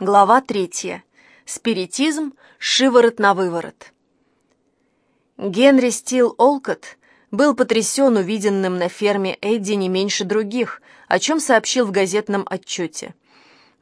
Глава третья. Спиритизм, шиворот на выворот. Генри Стил Олкот был потрясен увиденным на ферме Эдди не меньше других, о чем сообщил в газетном отчете.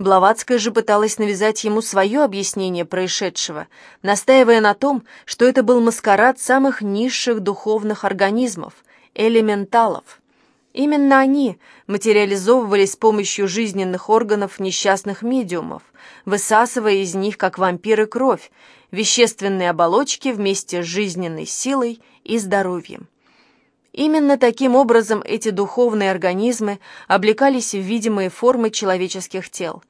Блаватская же пыталась навязать ему свое объяснение происшедшего, настаивая на том, что это был маскарад самых низших духовных организмов — элементалов — Именно они материализовывались с помощью жизненных органов несчастных медиумов, высасывая из них, как вампиры, кровь, вещественные оболочки вместе с жизненной силой и здоровьем. Именно таким образом эти духовные организмы облекались в видимые формы человеческих тел.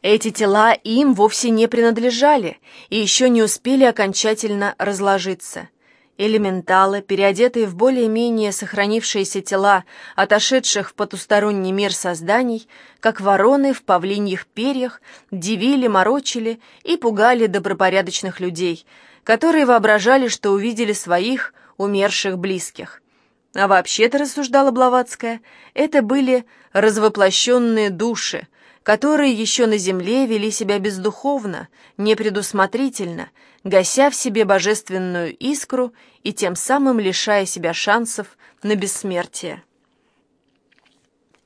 Эти тела им вовсе не принадлежали и еще не успели окончательно разложиться – Элементалы, переодетые в более-менее сохранившиеся тела отошедших в потусторонний мир созданий, как вороны в павлиньих перьях, дивили, морочили и пугали добропорядочных людей, которые воображали, что увидели своих умерших близких. А вообще-то, рассуждала Блаватская, это были развоплощенные души, которые еще на земле вели себя бездуховно, непредусмотрительно, гася в себе божественную искру и тем самым лишая себя шансов на бессмертие.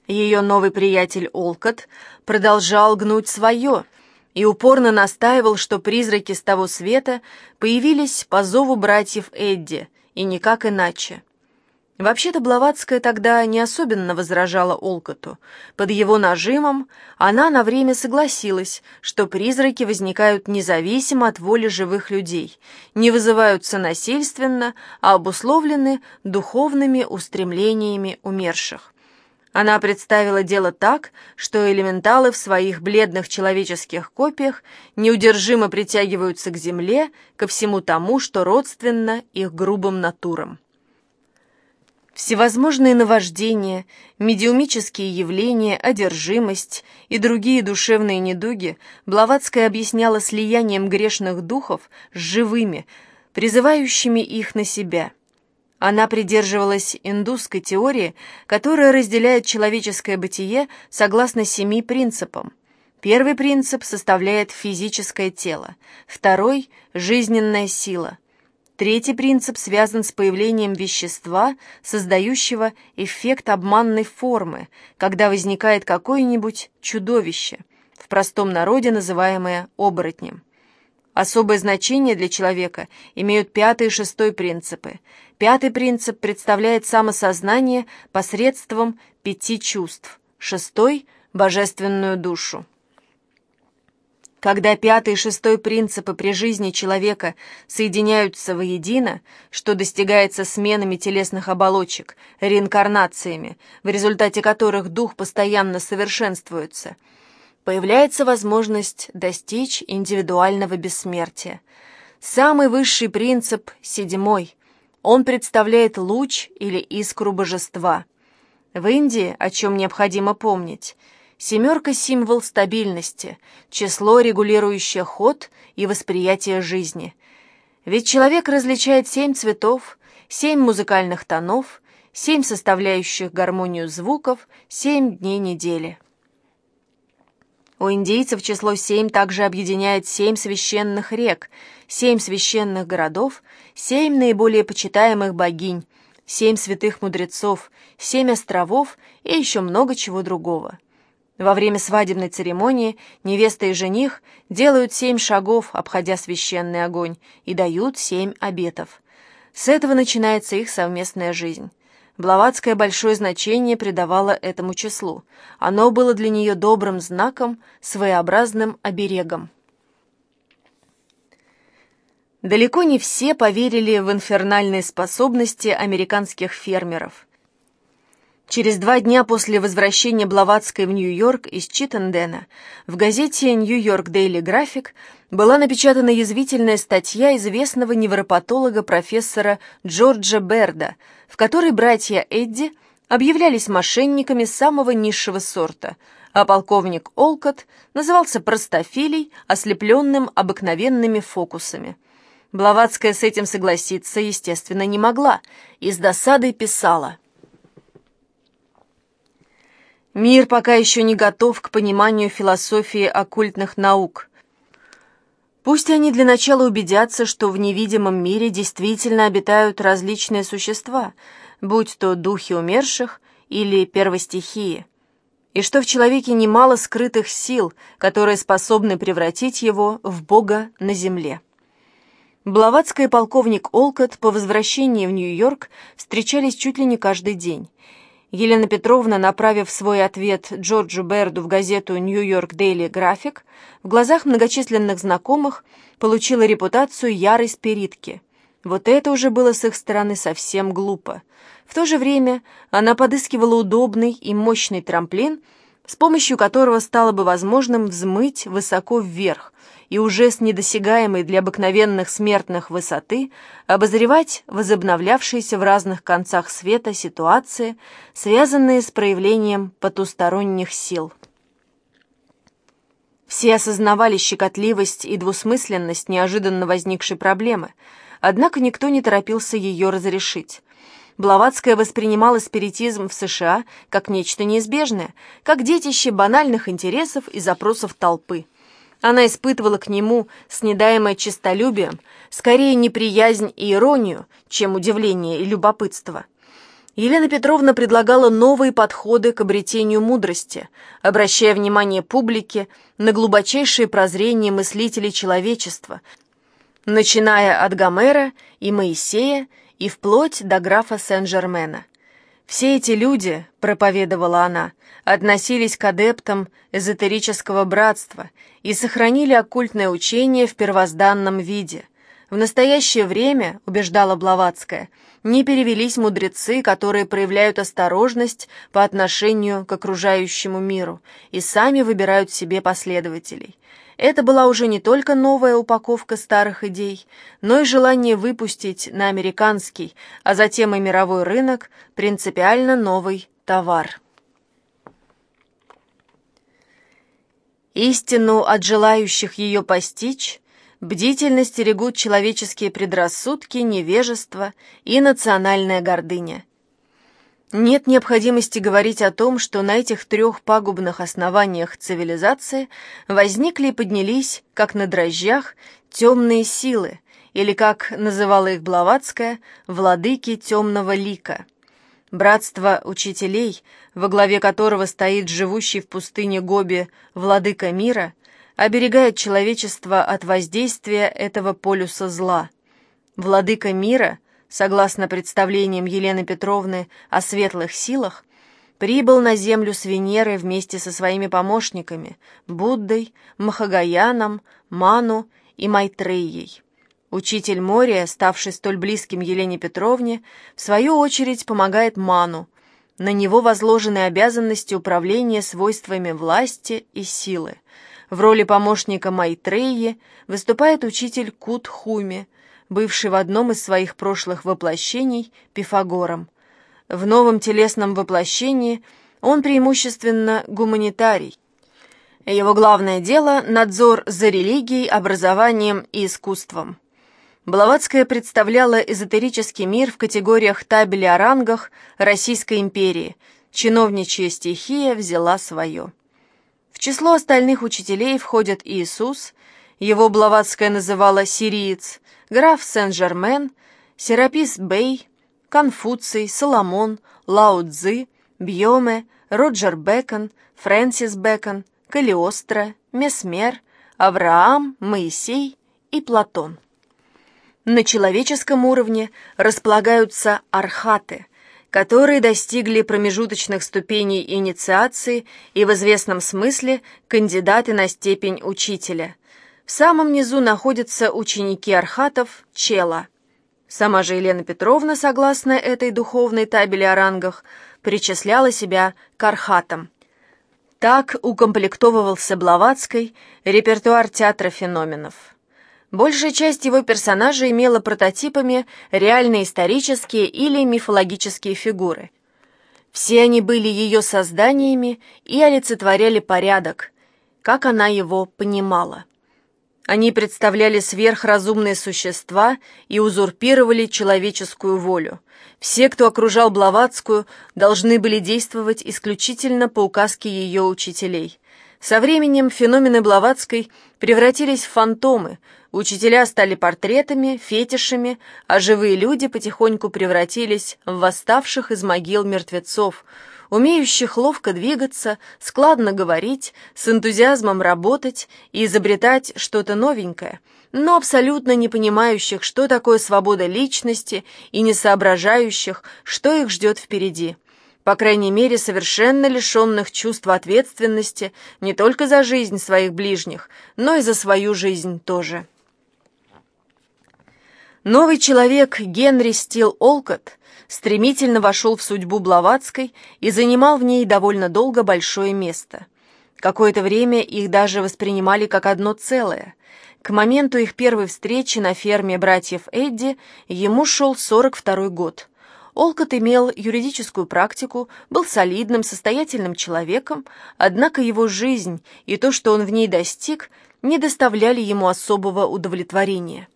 Ее новый приятель Олкот продолжал гнуть свое и упорно настаивал, что призраки с того света появились по зову братьев Эдди, и никак иначе. Вообще-то Блаватская тогда не особенно возражала Олкоту. Под его нажимом она на время согласилась, что призраки возникают независимо от воли живых людей, не вызываются насильственно, а обусловлены духовными устремлениями умерших. Она представила дело так, что элементалы в своих бледных человеческих копиях неудержимо притягиваются к земле, ко всему тому, что родственно их грубым натурам. Всевозможные наваждения, медиумические явления, одержимость и другие душевные недуги Блаватская объясняла слиянием грешных духов с живыми, призывающими их на себя. Она придерживалась индусской теории, которая разделяет человеческое бытие согласно семи принципам. Первый принцип составляет физическое тело, второй – жизненная сила – Третий принцип связан с появлением вещества, создающего эффект обманной формы, когда возникает какое-нибудь чудовище, в простом народе называемое оборотнем. Особое значение для человека имеют пятый и шестой принципы. Пятый принцип представляет самосознание посредством пяти чувств, шестой – божественную душу. Когда пятый и шестой принципы при жизни человека соединяются воедино, что достигается сменами телесных оболочек, реинкарнациями, в результате которых дух постоянно совершенствуется, появляется возможность достичь индивидуального бессмертия. Самый высший принцип — седьмой. Он представляет луч или искру божества. В Индии, о чем необходимо помнить — Семерка — символ стабильности, число, регулирующее ход и восприятие жизни. Ведь человек различает семь цветов, семь музыкальных тонов, семь составляющих гармонию звуков, семь дней недели. У индейцев число семь также объединяет семь священных рек, семь священных городов, семь наиболее почитаемых богинь, семь святых мудрецов, семь островов и еще много чего другого. Во время свадебной церемонии невеста и жених делают семь шагов, обходя священный огонь, и дают семь обетов. С этого начинается их совместная жизнь. Блаватская большое значение придавала этому числу. Оно было для нее добрым знаком, своеобразным оберегом. Далеко не все поверили в инфернальные способности американских фермеров – Через два дня после возвращения Блаватской в Нью-Йорк из Читтендена в газете «Нью-Йорк Дейли График» была напечатана язвительная статья известного невропатолога профессора Джорджа Берда, в которой братья Эдди объявлялись мошенниками самого низшего сорта, а полковник Олкот назывался простофилей, ослепленным обыкновенными фокусами. Блаватская с этим согласиться, естественно, не могла, и с досадой писала – Мир пока еще не готов к пониманию философии оккультных наук. Пусть они для начала убедятся, что в невидимом мире действительно обитают различные существа, будь то духи умерших или первостихии, и что в человеке немало скрытых сил, которые способны превратить его в Бога на земле. Блаватская и полковник Олкот по возвращении в Нью-Йорк встречались чуть ли не каждый день. Елена Петровна, направив свой ответ Джорджу Берду в газету «Нью-Йорк Дейли График», в глазах многочисленных знакомых получила репутацию ярой спиритки. Вот это уже было с их стороны совсем глупо. В то же время она подыскивала удобный и мощный трамплин, с помощью которого стало бы возможным взмыть высоко вверх, и уже с недосягаемой для обыкновенных смертных высоты обозревать возобновлявшиеся в разных концах света ситуации, связанные с проявлением потусторонних сил. Все осознавали щекотливость и двусмысленность неожиданно возникшей проблемы, однако никто не торопился ее разрешить. Блаватская воспринимала спиритизм в США как нечто неизбежное, как детище банальных интересов и запросов толпы – она испытывала к нему с недаемое честолюбием, скорее неприязнь и иронию, чем удивление и любопытство. Елена Петровна предлагала новые подходы к обретению мудрости, обращая внимание публики на глубочайшие прозрения мыслителей человечества, начиная от Гомера и Моисея и вплоть до графа Сен-Жермена. Все эти люди, проповедовала она, относились к адептам эзотерического братства и сохранили оккультное учение в первозданном виде. В настоящее время, убеждала Блаватская, не перевелись мудрецы, которые проявляют осторожность по отношению к окружающему миру и сами выбирают себе последователей. Это была уже не только новая упаковка старых идей, но и желание выпустить на американский, а затем и мировой рынок принципиально новый товар. Истину от желающих ее постичь бдительно стерегут человеческие предрассудки, невежество и национальная гордыня. Нет необходимости говорить о том, что на этих трех пагубных основаниях цивилизации возникли и поднялись, как на дрожжах, темные силы, или, как называла их Блаватская, владыки темного лика – Братство учителей, во главе которого стоит живущий в пустыне Гоби владыка мира, оберегает человечество от воздействия этого полюса зла. Владыка мира, согласно представлениям Елены Петровны о светлых силах, прибыл на землю с Венеры вместе со своими помощниками Буддой, Махагаяном, Ману и Майтреей. Учитель Мория, ставший столь близким Елене Петровне, в свою очередь помогает Ману. На него возложены обязанности управления свойствами власти и силы. В роли помощника Майтреи выступает учитель Кут Хуми, бывший в одном из своих прошлых воплощений Пифагором. В новом телесном воплощении он преимущественно гуманитарий. Его главное дело – надзор за религией, образованием и искусством. Блаватская представляла эзотерический мир в категориях табели о рангах Российской империи. Чиновничья стихия взяла свое. В число остальных учителей входят Иисус, его Блаватская называла «сириец», граф Сен-Жермен, Серапис Бэй, Конфуций, Соломон, Лао Цзы, Бьоме, Роджер Бекон, Фрэнсис Бекон, Калиостро, Месмер, Авраам, Моисей и Платон. На человеческом уровне располагаются архаты, которые достигли промежуточных ступеней инициации и в известном смысле кандидаты на степень учителя. В самом низу находятся ученики архатов Чела. Сама же Елена Петровна, согласно этой духовной табели о рангах, причисляла себя к архатам. Так укомплектовывался Блаватской репертуар театра феноменов. Большая часть его персонажей имела прототипами реальные исторические или мифологические фигуры. Все они были ее созданиями и олицетворяли порядок, как она его понимала. Они представляли сверхразумные существа и узурпировали человеческую волю. Все, кто окружал Блаватскую, должны были действовать исключительно по указке ее учителей. Со временем феномены Блаватской превратились в фантомы, учителя стали портретами, фетишами, а живые люди потихоньку превратились в восставших из могил мертвецов – умеющих ловко двигаться, складно говорить, с энтузиазмом работать и изобретать что-то новенькое, но абсолютно не понимающих, что такое свобода личности и не соображающих, что их ждет впереди. По крайней мере, совершенно лишенных чувства ответственности не только за жизнь своих ближних, но и за свою жизнь тоже. Новый человек Генри Стил Олкотт стремительно вошел в судьбу Блаватской и занимал в ней довольно долго большое место. Какое-то время их даже воспринимали как одно целое. К моменту их первой встречи на ферме братьев Эдди ему шел 42 год. Олкот имел юридическую практику, был солидным, состоятельным человеком, однако его жизнь и то, что он в ней достиг, не доставляли ему особого удовлетворения.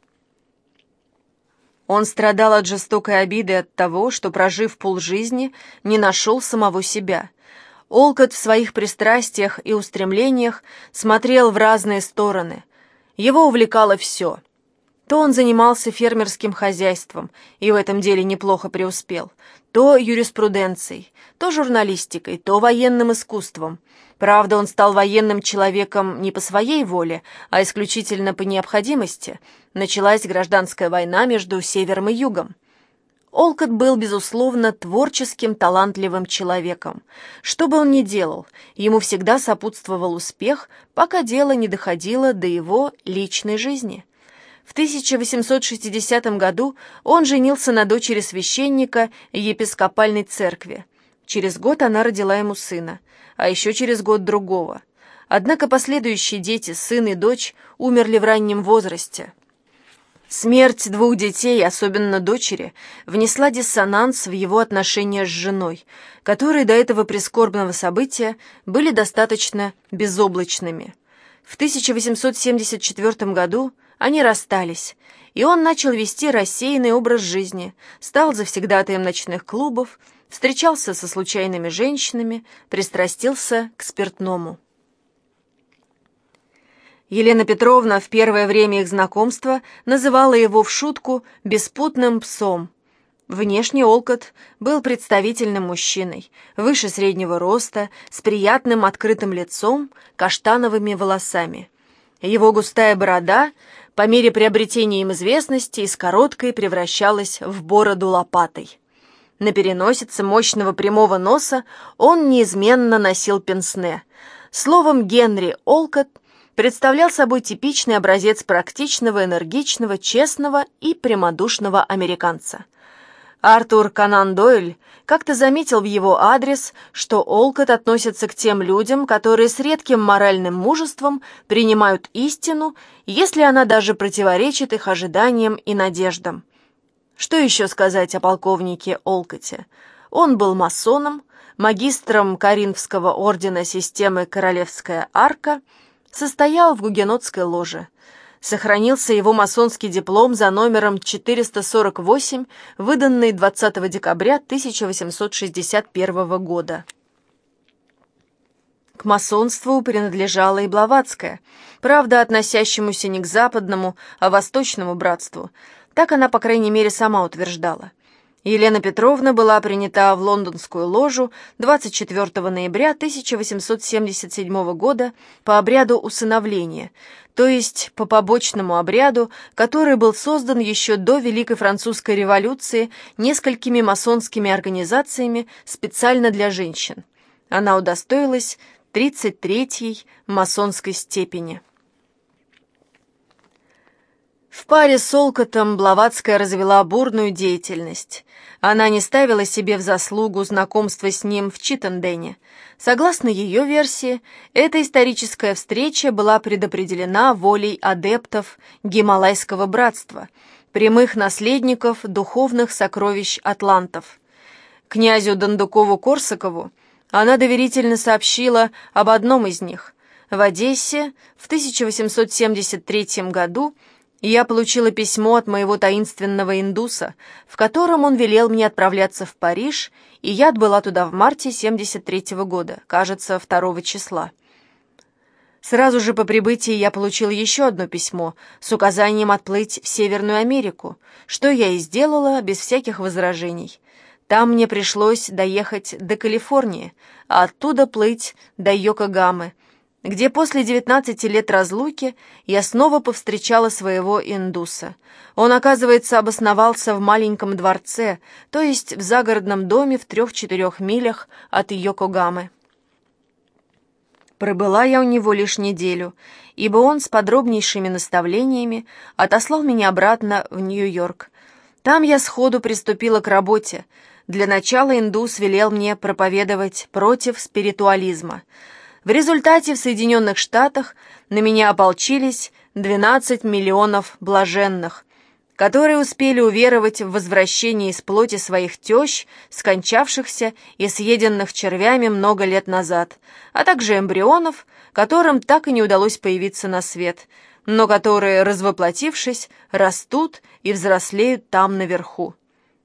Он страдал от жестокой обиды от того, что, прожив полжизни, не нашел самого себя. Олкот в своих пристрастиях и устремлениях смотрел в разные стороны. Его увлекало все. То он занимался фермерским хозяйством и в этом деле неплохо преуспел, то юриспруденцией, то журналистикой, то военным искусством – Правда, он стал военным человеком не по своей воле, а исключительно по необходимости. Началась гражданская война между Севером и Югом. Олкот был, безусловно, творческим, талантливым человеком. Что бы он ни делал, ему всегда сопутствовал успех, пока дело не доходило до его личной жизни. В 1860 году он женился на дочери священника епископальной церкви. Через год она родила ему сына – а еще через год другого. Однако последующие дети, сын и дочь, умерли в раннем возрасте. Смерть двух детей, особенно дочери, внесла диссонанс в его отношения с женой, которые до этого прискорбного события были достаточно безоблачными. В 1874 году они расстались, и он начал вести рассеянный образ жизни, стал завсегдатаем ночных клубов, встречался со случайными женщинами, пристрастился к спиртному. Елена Петровна в первое время их знакомства называла его в шутку «беспутным псом». Внешне Олкот был представительным мужчиной, выше среднего роста, с приятным открытым лицом, каштановыми волосами. Его густая борода по мере приобретения им известности из короткой превращалась в бороду лопатой. На переносице мощного прямого носа он неизменно носил пенсне. Словом, Генри Олкот представлял собой типичный образец практичного, энергичного, честного и прямодушного американца. Артур Канан Дойль как-то заметил в его адрес, что Олкот относится к тем людям, которые с редким моральным мужеством принимают истину, если она даже противоречит их ожиданиям и надеждам. Что еще сказать о полковнике Олкоте? Он был масоном, магистром Каринфского ордена системы «Королевская арка», состоял в гугенотской ложе. Сохранился его масонский диплом за номером 448, выданный 20 декабря 1861 года. К масонству принадлежала и Блаватская, правда, относящемуся не к западному, а восточному братству – так она, по крайней мере, сама утверждала. Елена Петровна была принята в лондонскую ложу 24 ноября 1877 года по обряду усыновления, то есть по побочному обряду, который был создан еще до Великой Французской революции несколькими масонскими организациями специально для женщин. Она удостоилась 33-й масонской степени. В паре с Олкотом Блаватская развела бурную деятельность. Она не ставила себе в заслугу знакомства с ним в Читтендене. Согласно ее версии, эта историческая встреча была предопределена волей адептов Гималайского братства, прямых наследников духовных сокровищ атлантов. Князю Дондукову-Корсакову она доверительно сообщила об одном из них – В Одессе в 1873 году я получила письмо от моего таинственного индуса, в котором он велел мне отправляться в Париж, и я отбыла туда в марте 73 года, кажется, 2 числа. Сразу же по прибытии я получил еще одно письмо с указанием отплыть в Северную Америку, что я и сделала без всяких возражений. Там мне пришлось доехать до Калифорнии, а оттуда плыть до Йокогамы, где после 19 лет разлуки я снова повстречала своего индуса. Он, оказывается, обосновался в маленьком дворце, то есть в загородном доме в трех-четырех милях от Йокогамы. Пробыла я у него лишь неделю, ибо он с подробнейшими наставлениями отослал меня обратно в Нью-Йорк. Там я сходу приступила к работе. Для начала индус велел мне проповедовать против спиритуализма. В результате в Соединенных Штатах на меня ополчились 12 миллионов блаженных, которые успели уверовать в возвращение из плоти своих тещ, скончавшихся и съеденных червями много лет назад, а также эмбрионов, которым так и не удалось появиться на свет, но которые, развоплотившись, растут и взрослеют там наверху.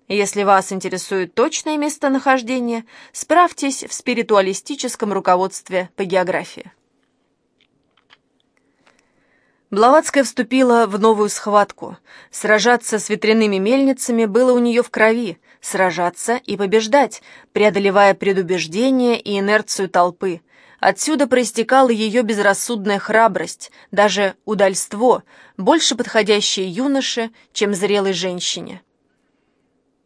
Если вас интересует точное местонахождение, справьтесь в спиритуалистическом руководстве по географии. Блаватская вступила в новую схватку. Сражаться с ветряными мельницами было у нее в крови, сражаться и побеждать, преодолевая предубеждение и инерцию толпы. Отсюда проистекала ее безрассудная храбрость, даже удальство, больше подходящее юноше, чем зрелой женщине.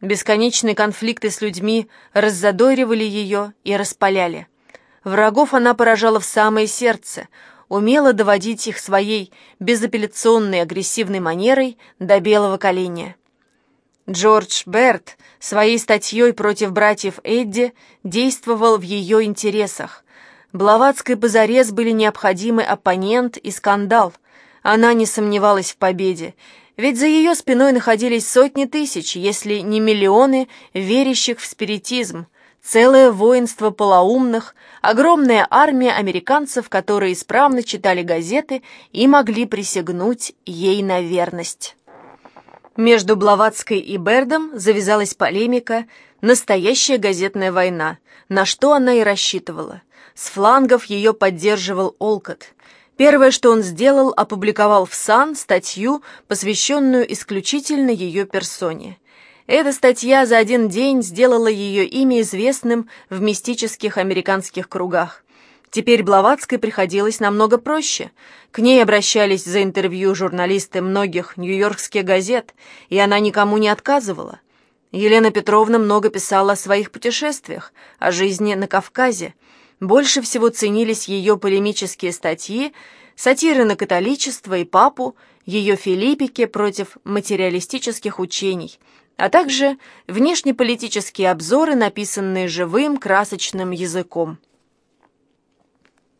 Бесконечные конфликты с людьми раззадоривали ее и распаляли. Врагов она поражала в самое сердце — умела доводить их своей безапелляционной агрессивной манерой до белого коленя. Джордж Берт своей статьей против братьев Эдди действовал в ее интересах. Блаватской позарез были необходимы оппонент и скандал. Она не сомневалась в победе, ведь за ее спиной находились сотни тысяч, если не миллионы, верящих в спиритизм, целое воинство полоумных, огромная армия американцев, которые исправно читали газеты и могли присягнуть ей на верность. Между Блаватской и Бердом завязалась полемика, настоящая газетная война, на что она и рассчитывала. С флангов ее поддерживал Олкот. Первое, что он сделал, опубликовал в «Сан» статью, посвященную исключительно ее персоне. Эта статья за один день сделала ее имя известным в мистических американских кругах. Теперь Блаватской приходилось намного проще. К ней обращались за интервью журналисты многих нью-йоркских газет, и она никому не отказывала. Елена Петровна много писала о своих путешествиях, о жизни на Кавказе. Больше всего ценились ее полемические статьи, сатиры на католичество и папу, ее филиппики против материалистических учений – а также внешнеполитические обзоры, написанные живым красочным языком.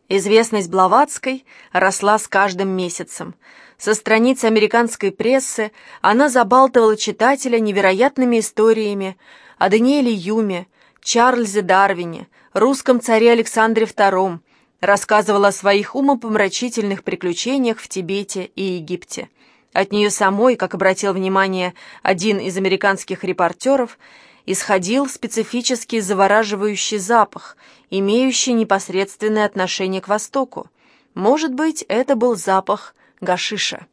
Известность Блаватской росла с каждым месяцем. Со страниц американской прессы она забалтывала читателя невероятными историями о Даниэле Юме, Чарльзе Дарвине, русском царе Александре II, рассказывала о своих умопомрачительных приключениях в Тибете и Египте – от нее самой, как обратил внимание один из американских репортеров, исходил специфический завораживающий запах, имеющий непосредственное отношение к Востоку. Может быть, это был запах гашиша.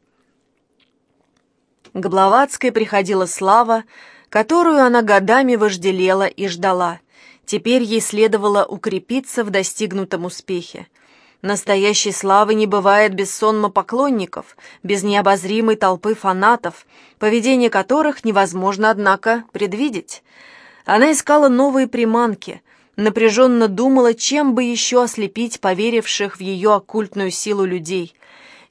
К Блаватской приходила слава, которую она годами вожделела и ждала. Теперь ей следовало укрепиться в достигнутом успехе. Настоящей славы не бывает без сонма поклонников, без необозримой толпы фанатов, поведение которых невозможно, однако, предвидеть. Она искала новые приманки, напряженно думала, чем бы еще ослепить поверивших в ее оккультную силу людей.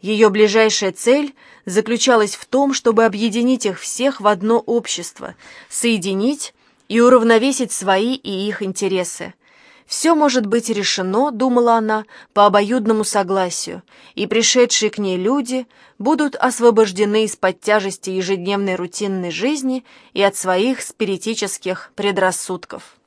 Ее ближайшая цель заключалась в том, чтобы объединить их всех в одно общество, соединить и уравновесить свои и их интересы. Все может быть решено, думала она, по обоюдному согласию, и пришедшие к ней люди будут освобождены из-под тяжести ежедневной рутинной жизни и от своих спиритических предрассудков.